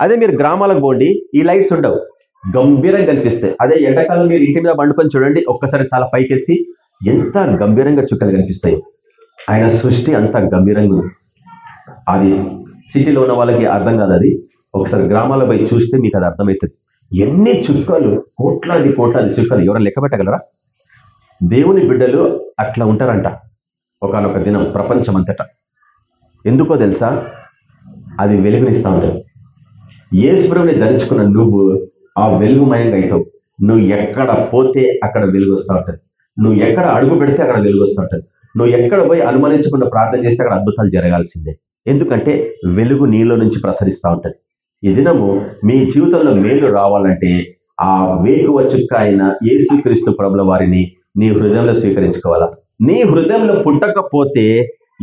అదే మీరు గ్రామాలకు పోండి ఈ లైట్స్ ఉండవు. గంభీరంగా కనిపిస్తాయి అదే ఎండాకాలం మీరు ఇంటి మీద పండుకొని చూడండి ఒక్కసారి తల పైకెత్తి ఎంత గంభీరంగా చుక్కలు కనిపిస్తాయి. ఆయన సృష్టి అంత గంభీరంగా అది సిటీలో ఉన్న వాళ్ళకి అర్థం కాదు అది. ఒకసారి గ్రామాల పోయి చూస్తే మీకు అది అర్థమవుతుంది. ఎన్ని చుక్కలు కోట్లాది కోట్లాది చుక్కలు ఎవరైనా లెక్క పెట్టగలరా? దేవుని బిడ్డలు అట్లా ఉంటారంట. ఒకనొక దినం ప్రపంచం అంతటా ఎందుకో తెలుసా? అది వెలుగునిస్తూ ఉంటుంది. యేసుప్రభుని ధరించుకున్న నువ్వు ఆ వెలుగుమయంగా అవుతావు నువ్వు ఎక్కడ పోతే అక్కడ వెలుగు వస్తూ ఉంటుంది. నువ్వు ఎక్కడ అడుగు పెడితే అక్కడ వెలుగు వస్తూ ఉంటుంది. నువ్వు ఎక్కడ పోయి అనుమానించకుండా ప్రార్థన చేస్తే అక్కడ అద్భుతాలు జరగాల్సిందే. ఎందుకంటే వెలుగు నీలో నుంచి ప్రసరిస్తూ ఉంటుంది. ఈ దినము మీ జీవితంలో మేలు రావాలంటే ఆ వేకువ చుక్క అయిన యేసుక్రీస్తు ప్రభుల వారిని నీ హృదయంలో స్వీకరించుకోవాలా? నీ హృదయంలో పుట్టకపోతే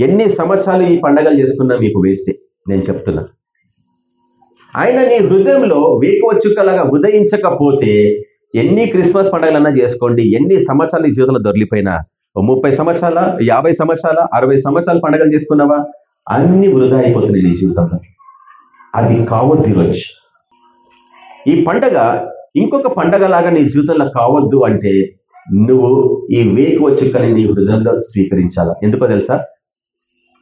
ఎన్ని సంవత్సరాలు ఈ పండగలు చేసుకున్నా మీకు వేస్తే నేను చెప్తున్నా. ఆయన నీ హృదయంలో వేకవచ్చుకలాగా ఉదయించకపోతే ఎన్ని క్రిస్మస్ పండుగలన్నా చేసుకోండి ఎన్ని సంవత్సరాలు నీ జీవితంలో దొరికిపోయినా. ఓ ముప్పై సంవత్సరాల యాభై సంవత్సరాల అరవై సంవత్సరాల పండుగలు చేసుకున్నావా? అన్ని వృధా అయిపోతున్నాయి నీ జీవితంలో. అది కావద్దు ఈరోజు. ఈ పండగ ఇంకొక పండగలాగా నీ జీవితంలో కావద్దు అంటే నువ్వు ఈ వేకువ చుక్కని నీ హృదయంలో స్వీకరించాలా? ఎందుకో తెలుసా?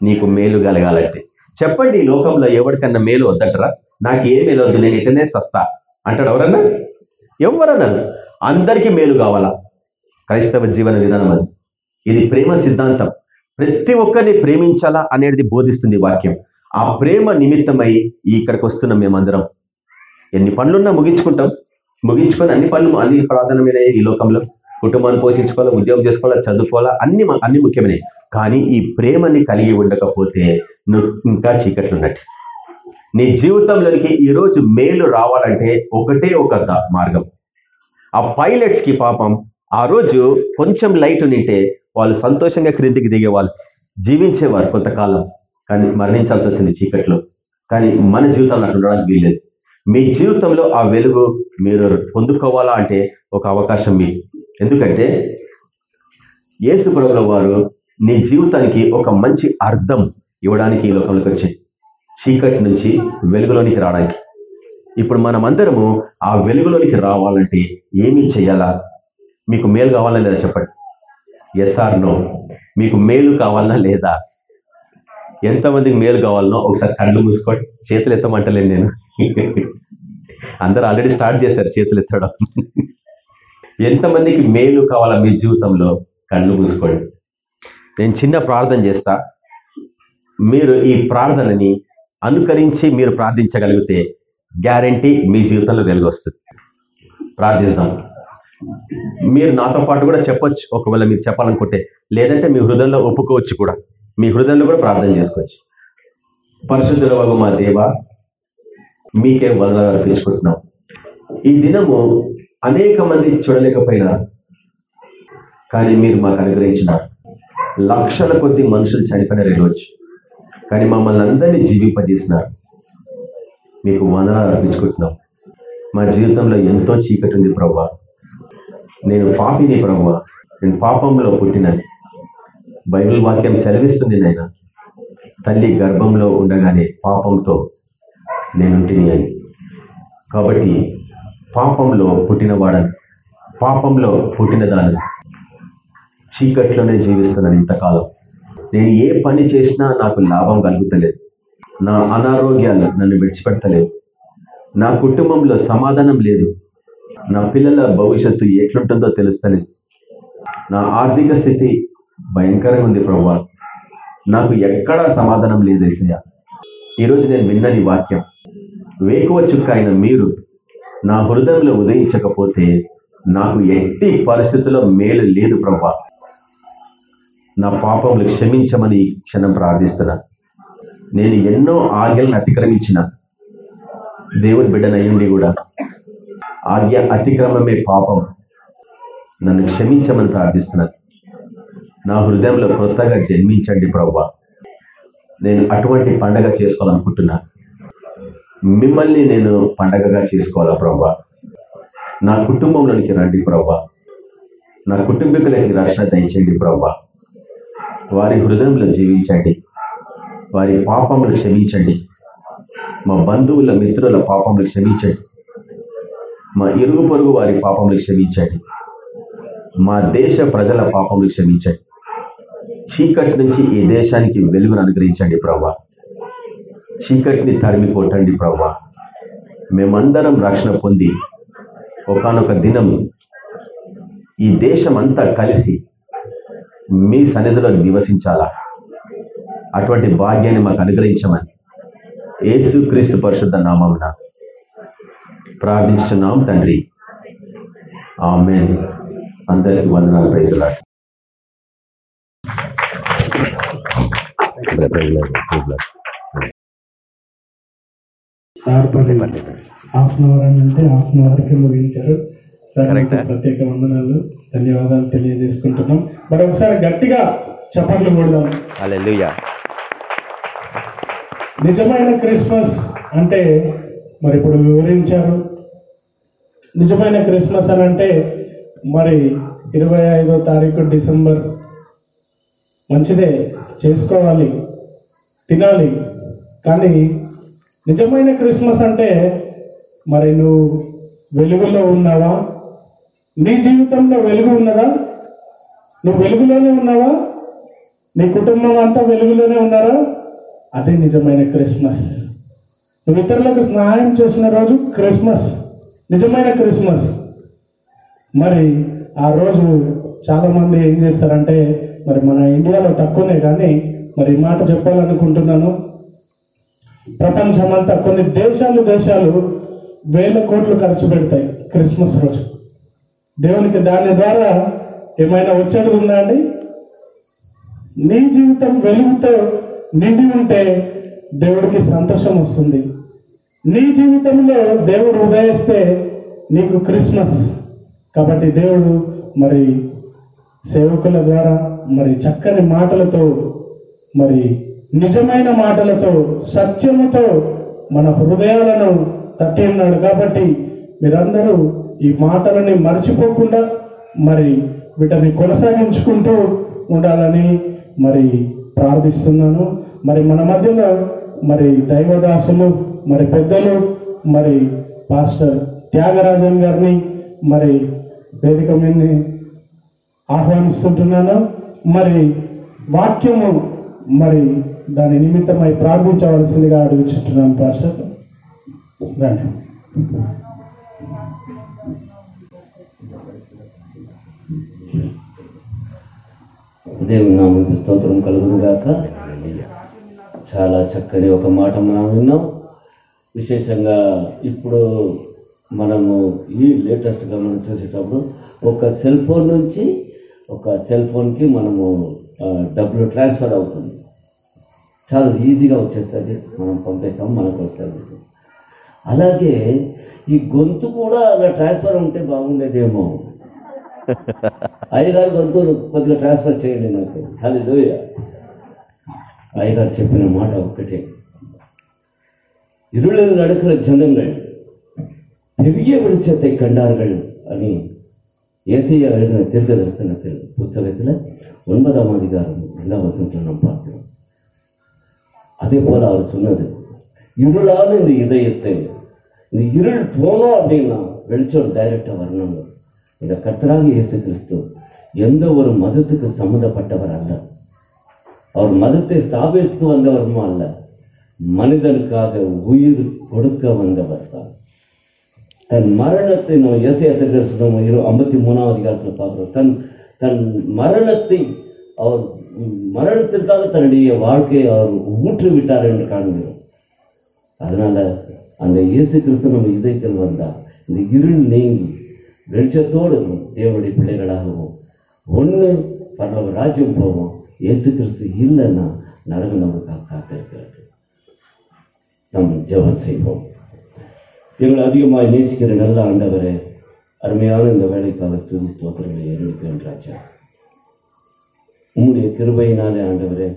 నీకు మేలు కలగాలంటే. చెప్పండి ఈ లోకంలో ఎవరికన్నా మేలు వద్దటరా? నాకు ఏ మేలు వద్దు నేను ఇటనే సస్తా. అంటాడు ఎవరన్నా? ఎవరన్నారు అందరికీ మేలు కావాలా? క్రైస్తవ జీవన విధానం అది. ఇది ప్రేమ సిద్ధాంతం. ప్రతి ఒక్కరిని ప్రేమించాలా అనేది బోధిస్తుంది వాక్యం. ఆ ప్రేమ నిమిత్తమై ఇక్కడికి వస్తున్నాం మేమందరం. ఎన్ని పనులున్నా ముగించుకుంటాం. ముగించుకొని అన్ని పనులు అన్ని ప్రాధాన్యమైనవి ఈ లోకంలో. కుటుంబాన్ని పోషించుకోవాలా ఉద్యోగం చేసుకోవాలా చదువుకోవాలా అన్ని అన్ని ముఖ్యమైనవి. కానీ ఈ ప్రేమని కలిగి ఉండకపోతే నువ్వు ఇంకా చీకట్లు ఉన్నట్టు నీ జీవితంలోనికి ఈరోజు మేలు రావాలంటే ఒకటే ఒక మార్గం. ఆ పైలట్స్కి పాపం ఆ రోజు కొంచెం లైట్ నింటే వాళ్ళు సంతోషంగా క్రిందికి దిగేవాళ్ళు. జీవించేవారు కొంతకాలం కానీ మరణించాల్సి వచ్చింది చీకట్లో. కానీ మన జీవితంలో అట్లా ఉండడానికి వీల్లేదు. మీ జీవితంలో ఆ వెలుగు మీరు పొందుకోవాలా అంటే ఒక అవకాశం మీ. ఎందుకంటే యేసు ప్రభుల వారు నీ జీవితానికి ఒక మంచి అర్థం ఇవ్వడానికి ఈ లోకంలోకి వచ్చింది చీకటి నుంచి వెలుగులోనికి రావడానికి. ఇప్పుడు మనమందరము ఆ వెలుగులోనికి రావాలంటే ఏమి చేయాలా? మీకు మేలు కావాలా లేదా చెప్పండి? ఎస్ నో మీకు మేలు కావాలనా లేదా? ఎంతమందికి మేలు కావాలనో ఒకసారి కళ్ళు మూసుకోండి. చేతులు ఎత్తమంటలేను నేను. అందరు ఆల్రెడీ స్టార్ట్ చేశారు చేతులు ఎత్తడం. ఎంతమందికి మేలు కావాలా మీ జీవితంలో? కళ్ళు మూసుకోండి. నేను చిన్న ప్రార్థన చేస్తా. మీరు ఈ ప్రార్థనని అనుకరించి మీరు ప్రార్థించగలిగితే గ్యారంటీ మీ జీవితంలో వెలుగు వస్తుంది ప్రార్థిస్తాం మీరు నాతో పాటు కూడా చెప్పొచ్చు. ఒకవేళ మీరు చెప్పాలనుకుంటే లేదంటే మీ హృదయంలో ఒప్పుకోవచ్చు కూడా. మీ హృదయంలో కూడా ప్రార్థన చేసుకోవచ్చు. పరిశుద్ధుల వగు మా దేవ మీకే వందనాలు అర్పించుకుంటున్నాం ఈ దినము అనేక మంది చూడలేకపోయినా కానీ మీరు మాకు అనుగ్రహించిన లక్షల కొద్ది మనుషులు చనిపోయినారు ఈరోజు కానీ మమ్మల్ని అందరినీ జీవింపజేసినారు. మీకు వందనాలు అర్పించుకుంటున్నాం. మా జీవితంలో ఎంతో చీకటి ఉంది ప్రభా నేను పాపిని ప్రభా నేను పాపంలో పుట్టినని. బైబిల్ వాక్యం చదివిస్తుంది నాయన. తల్లి గర్భంలో ఉండగానే పాపంతో నేనుంటిని అని. కాబట్టి పాపంలో పుట్టినవాడని పాపంలో పుట్టినదాన్ని చీకట్లోనే జీవిస్తున్నాను ఇంతకాలం. నేను ఏ పని చేసినా నాకు లాభం కలుగుతలేదు. నా అనారోగ్యాలు నన్ను విడిచిపెట్టలేదు. నా కుటుంబంలో సమాధానం లేదు. నా పిల్లల భవిష్యత్తు ఎట్లుంటుందో తెలుస్తలేదు. నా ఆర్థిక స్థితి భయంకరంగా ఉంది ప్రభా నాకు ఎక్కడా సమాధానం లేదు ఏసయ్య. ఈరోజు నేను విన్నని వాక్యం. వేకువ చుక్క అయిన మీరు నా హృదయంలో ఉదయించకపోతే నాకు ఎట్టి పరిస్థితుల్లో మేలు లేదు ప్రభా నా పాపములు క్షమించమని క్షణం ప్రార్థిస్తున్నా. నేను ఎన్నో ఆజ్ఞలను అతిక్రమించిన దేవుని బిడ్డనయ్యండి కూడా ఆజ్ఞ అతిక్రమమే పాపం. నన్ను క్షమించమని ప్రార్థిస్తున్నాను నా హృదయంలో కొత్తగా జన్మించండి ప్రభా నేను అటువంటి పండగ చేసుకోవాలనుకుంటున్నా. మిమ్మల్ని నేను పండగగా చేసుకోవాలా ప్రభా నా కుటుంబంలోనికి రండి ప్రభా నా కుటుంబీకులకి రక్షణ దయచేయండి ప్రభా వారి హృదయంలో జీవించండి. వారి పాపములు క్షమించండి. మా బంధువుల మిత్రుల పాపములు క్షమించండి. మా ఇరుగు పొరుగు వారి పాపములు క్షమించండి. మా దేశ ప్రజల పాపములు క్షమించండి. చీకటి నుంచి ఈ దేశానికి వెలుగును అనుగ్రహించండి ప్రభా చీకటిని తరిమి కొట్టండి ప్రభా మేమందరం రక్షణ పొంది ఒకానొక దినం ఈ దేశం అంతా కలిసి మీ సన్నిధిలో నివసించాలా? అటువంటి భాగ్యాన్ని మాకు అనుగ్రహించమని యేసు క్రీస్తు పరిశుద్ధ నామమున ప్రార్థించున్నాం తండ్రి. ఆమె అందరికి వందనాలు ప్రైజులా సార్ పని హాఫ్ అన్ అవర్ అని అంటే హాఫ్ అన్ అవర్కి ముగించారు ప్రత్యేక వందనాలు ధన్యవాదాలు తెలియజేసుకుంటున్నాం. మరి ఒకసారి గట్టిగా చప్పట్లు కొడదాం. నిజమైన క్రిస్మస్ అంటే మరి ఇప్పుడు వివరించారు. నిజమైన క్రిస్మస్ అని అంటే మరి ఇరవై ఐదో తారీఖు డిసెంబర్ మంచిదే చేసుకోవాలి తినాలి. కానీ నిజమైన క్రిస్మస్ అంటే మరి నువ్వు వెలుగులో ఉన్నావా? నీ జీవితంలో వెలుగు ఉన్నదా? నువ్వు వెలుగులోనే ఉన్నావా? నీ కుటుంబం అంతా వెలుగులోనే ఉన్నారా? అదే నిజమైన క్రిస్మస్. నువ్వు ఇతరులకు సహాయం చేసిన రోజు క్రిస్మస్. నిజమైన క్రిస్మస్. మరి ఆ రోజు చాలామంది ఏం చేస్తారంటే మరి మన ఇండియాలో తక్కువనే కానీ మరి మాట చెప్పాలనుకుంటున్నాను. ప్రపంచమంతా కొన్ని దేశాలు దేశాలు వేల కోట్లు ఖర్చు పెడతాయి క్రిస్మస్ రోజు. దేవునికి దాని ద్వారా ఏమైనా వచ్చేది ఉందా అండి? నీ జీవితం వెలుగుతో నిండి ఉంటే దేవుడికి సంతోషం వస్తుంది. నీ జీవితంలో దేవుడు ఉదయిస్తే నీకు క్రిస్మస్. కాబట్టి దేవుడు మరి సేవకుల ద్వారా మరి చక్కని మాటలతో మరి నిజమైన మాటలతో సత్యముతో మన హృదయాలను తట్టి ఉన్నాడు. కాబట్టి మీరందరూ ఈ మాటలని మర్చిపోకుండా మరి వీటిని కొనసాగించుకుంటూ ఉండాలని మరి ప్రార్థిస్తున్నాను. మరి మన మధ్యలో మరి దైవదాసులు మరి పెద్దలు మరి పాస్టర్ త్యాగరాజన్ గారిని మరి వేదిక మీద ఆహ్వానిస్తుంటున్నాను. మరి వాక్యము మరి దాని నిమిత్తమై ప్రార్థించవలసిందిగా అడుగుచుంటున్నాను పాస్టర్. రండి. దేవుని నామకి స్తోత్రం కలుగును గాక. చాలా చక్కని ఒక మాట మనం విన్నాం. విశేషంగా ఇప్పుడు మనము ఈ లేటెస్ట్గా మనం చూసేటప్పుడు ఒక సెల్ ఫోన్ నుంచి ఒక సెల్ ఫోన్కి మనము డబ్బులు ట్రాన్స్ఫర్ అవుతుంది. చాలా ఈజీగా వచ్చేస్తుంది. మనం పంపేస్తాం మనకు వస్తుంది. అలాగే ఈ గొంతు కూడా అలా ట్రాన్స్ఫర్ ఉంటే బాగుండేదేమో అయ్యగారు వంతు కొద్దిగా ట్రాన్స్ఫర్ చేయండి నాకు అది అయ్యగారు చెప్పిన మాట ఒక్కటే இருளில் நடக்கிற ஜனங்கள் பெரிய வெளிச்சத்தை கண்டார்கள் అని ஏசையா எழுதின தீர்க்க தரிசனத்தில் புத்தகத்தில் ஒன்பதாம் அதிகாரம் ரெண்டாம் வசனத்தில் நாம் பார்க்கிறோம் அதே போல அவர் சொன்னது இருளான இந்த இதயத்தை இந்த இருள் போனோம் அப்படின்னா வெளிச்சம் டைரக்டா வரணும் இந்த கர்த்தராக இயேசு கிறிஸ்து எந்த ஒரு மதத்துக்கு சம்மந்தப்பட்டவர் அல்ல. அவர் மதத்தை ஸ்தாபித்து வந்தவருமா அல்ல. மனிதனுக்காக உயிர் கொடுக்க வந்தவர் தான். தன் மரணத்தை நம்ம இயேசு இரு ஐம்பத்தி மூணாவது காலத்தில் பார்க்குறோம். தன் தன் மரணத்தை அவர் மரணத்திற்காக தன்னுடைய வாழ்க்கையை அவர் ஊற்றுவிட்டார் என்று காண்கிறோம். அதனால அந்த இயேசு கிறிஸ்து நம்ம இதயத்தில் வந்தார். இந்த இருள் நீங்கி வெளிச்சத்தோடு தேவனுடைய பிள்ளைகளாகவும் ஒன்று பரவ ராஜ்யம் போவோம். இயேசு கிறிஸ்து இல்லைன்னா நரகம் நமக்காக காத்திருக்கிறது. நாம் ஜெபம் செய்வோம். எங்களை அதிகமாக நேசிக்கிற நல்ல ஆண்டவரே அருமையான இந்த வேலைக்காக ஸ்துதி தோற்றங்களை ஏறெடுக்கிறேன் ராஜா. உங்களுடைய கிருபையினாலே ஆண்டவரே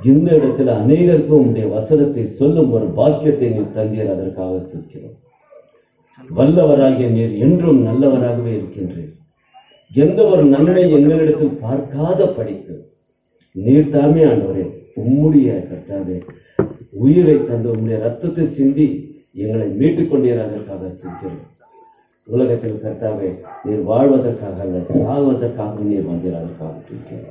இந்த இடத்துல அநேகருக்கும் உடைய வசனத்தை சொல்லும் ஒரு பாக்கியத்தை நீர் தந்தீர் அதற்காக ஸ்துதிக்கிறோம் வல்லவராகிய நீர் என்றும் நல்லவராகவே இருக்கின்றீர். எந்த ஒரு நன்மை எங்களிடத்தில் பார்க்காத படித்து நீர் தாமே ஆண்டவரே உம்முடைய கர்த்தாவே உயிரை தந்து உம்முடைய ரத்தத்தை சிந்தி எங்களை மீட்டுக் கொண்டீர் அதற்காக ஸ்துதிக்கிறோம் உலகத்தில் கர்த்தாவே நீர் வாழ்வதற்காக அல்ல சாவதற்காக நீர் வந்தீர் அதற்காக ஸ்துதிக்கிறோம்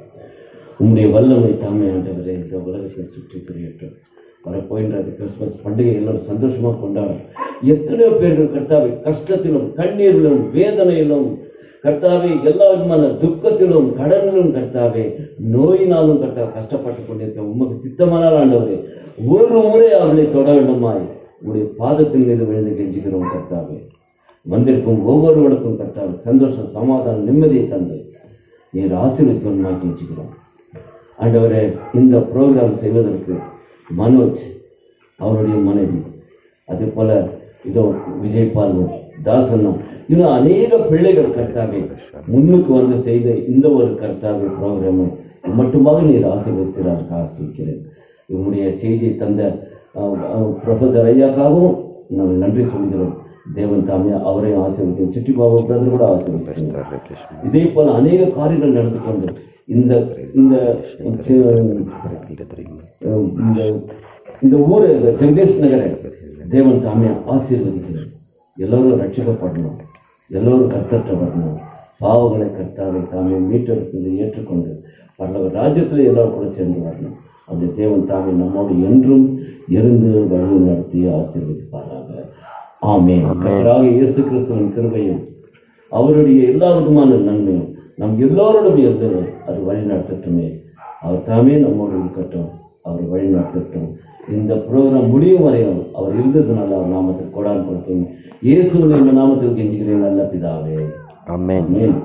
உன்னுடைய வல்லமை தாமே ஆண்டவரே இந்த உலகத்தை சுற்றி திரியட்டும். வரப்போகின்றது கிறிஸ்துமஸ் பண்டிகை எல்லாம் சந்தோஷமா கொண்டாடும் எத்தனையோ பேர்கள் கர்த்தாவை கஷ்டத்திலும் கண்ணீரிலும் வேதனையிலும் கர்த்தாவே எல்லா விதமான துக்கத்திலும் கடனிலும் கர்த்தாவே நோயினாலும் கர்த்தா கஷ்டப்பட்டு கொண்டிருக்க உமக்கு சித்தமானால் ஆண்டவரே. ஒரு முறை அவளை தொட வேண்டுமாய் உங்களுடைய பாதத்தின் மீது விழுந்து கெஞ்சுகிறோம் கர்த்தாவே. வந்திருக்கும் ஒவ்வொருவனுக்கும் கர்த்தாவே சந்தோஷம் சமாதானம் நிம்மதியை தந்து நீர் நான் கெஞ்சுகிறோம் ஆண்டவரே இந்த ப்ரோக்ராம் செய்வதற்கு மனோஜ் அவருடைய மனைவி. அதே போல இதோ விஜய் பாலு தாசனம் இன்னும் அநேக பிள்ளைகள் கர்த்தாவே. முன்னுக்கு வந்து செய்த இந்த ஒரு கர்த்தாவே ப்ரோக்ராமை மட்டுமாக நீர் ஆசீர்வதிக்கிறார் ஆசிரிக்கிறேன் உங்களுடைய செய்தியை தந்த ப்ரொஃபஸர் ஐயாக்காகவும் நான் நன்றி சொல்கிறோம். தேவன் தாமே அவரையும் ஆசீர்வதிக்கும் சிட்டி பாபு பிரதர் கூட ஆசீர்வதிக்கிறேன். இதே போல அநேக காரியங்கள் நடந்து கொண்டு இந்த இந்த இந்த இந்த ஊர் ஜெகதேஷ் நகரை தேவன் தாமே ஆசீர்வதிக்கிறார் எல்லோரும் ரட்சிக்கப்படணும். எல்லோரும் கர்த்தற்ற வரணும். பாவங்களை கர்த்தாவை தாமே மீட்டெடுத்து ஏற்றுக்கொண்டு பல்லவர் ராஜ்யத்தில் எல்லோரும் கூட சேர்ந்து வரணும். அந்த தேவன் தாமே நம்மோடு என்றும் இருந்து வழி நடத்தி ஆசீர்வதிப்பாராக. ஆமென். கர்த்தராக இயேசு கிறிஸ்துவின் கிருபையும் அவருடைய எல்லா விதமான நன்மையும் நம் எல்லோரோடும் இருந்து அது வழி நடத்தட்டுமே அவர் தாமே நம்மோடு இருக்கட்டும் அவர் வழி நடத்தட்டும் இந்த ப்ரோக்ராம் முடியும் வரையும் அவர் இருந்ததுனால அவர் நாமத்தில் கொடான் கொடுக்கும் இயேசுவின் நாமத்தில் கெஞ்சுகிறேன் நல்ல பிதாவே. ஆமென். ஆமென்.